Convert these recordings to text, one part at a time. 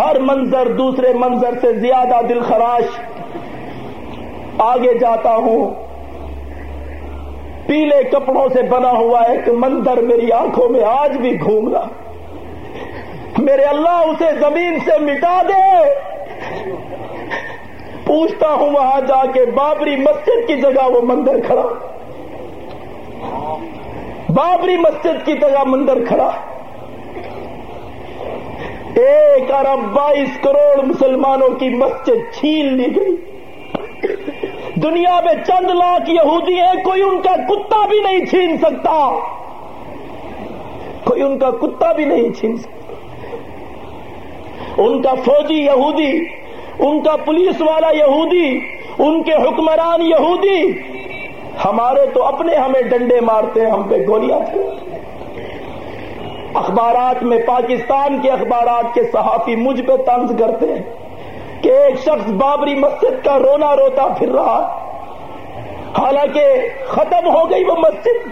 ہر منظر دوسرے منظر سے زیادہ دل خراش۔ آگے جاتا ہوں۔ پیلے کپڑوں سے بنا ہوا ایک منظر میری آنکھوں میں آج بھی گھوم رہا۔ میرے اللہ اسے زمین سے مٹا دے۔ پوچھتا ہوں وہاں جا کے بابری مسجد کی جگہ وہ مندر کھڑا۔ بابری مسجد کی جگہ مندر کھڑا۔ ایک ارب بائیس کروڑ مسلمانوں کی مسجد چھین لی گئی۔ دنیا میں چند لاکھ یہودی ہیں، کوئی ان کا کتا بھی نہیں چھین سکتا۔ کوئی ان کا کتا بھی نہیں چھین سکتا۔ ان کا فوجی یہودی، ان کا پولیس والا یہودی، ان کے حکمران یہودی۔ ہمارے تو اپنے ہمیں ڈنڈے مارتے ہیں، ہم پہ گولیاں تھے اخبارات میں پاکستان کے اخبارات کے صحافی مجھ پہ طنز کرتے ہیں کہ ایک شخص بابری مسجد کا رونا روتا پھر رہا۔ حالانکہ ختم ہو گئی وہ مسجد۔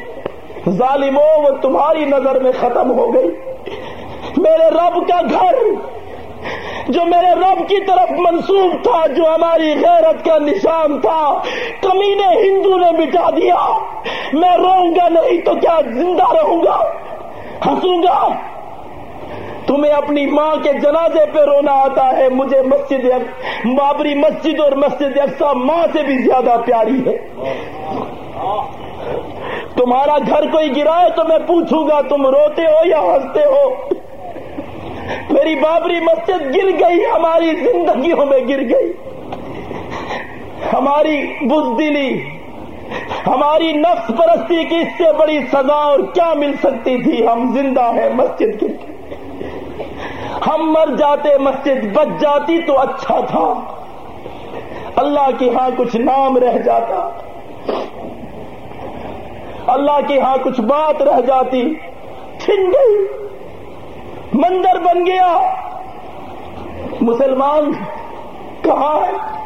ظالموں، وہ تمہاری نظر میں ختم ہو گئی۔ میرے رب کا گھر، جو میرے رب کی طرف منسوب تھا، جو ہماری غیرت کا نشان تھا۔ کمی نے ہندو نے مٹا دیا۔ میں روؤں گا نہیں تو کیا زندہ رہوں گا؟ ہنسوں گا تمہیں اپنی ماں کے جنازے پہ رونا آتا ہے، مجھے مسجد بابری مسجد اور مسجد افسا ماں سے بھی زیادہ پیاری ہے۔ تمہارا گھر کوئی گرائے تو میں پوچھوں گا، تم روتے ہو یا ہنستے ہو؟ میری بابری مسجد گر گئی، ہماری زندگیوں میں گر گئی۔ ہماری بزدلی ہماری نفس پرستی کی اس سے بڑی سزا اور کیا مل سکتی تھی؟ ہم زندہ ہیں مسجد کے ہم مر جاتے مسجد، بچ جاتی تو اچھا تھا۔ اللہ کے ہاں کچھ نام رہ جاتا۔ اللہ کے ہاں کچھ بات رہ جاتی۔ چھن گئی۔ مندر بن گیا۔ مسلمان کہاں ہے؟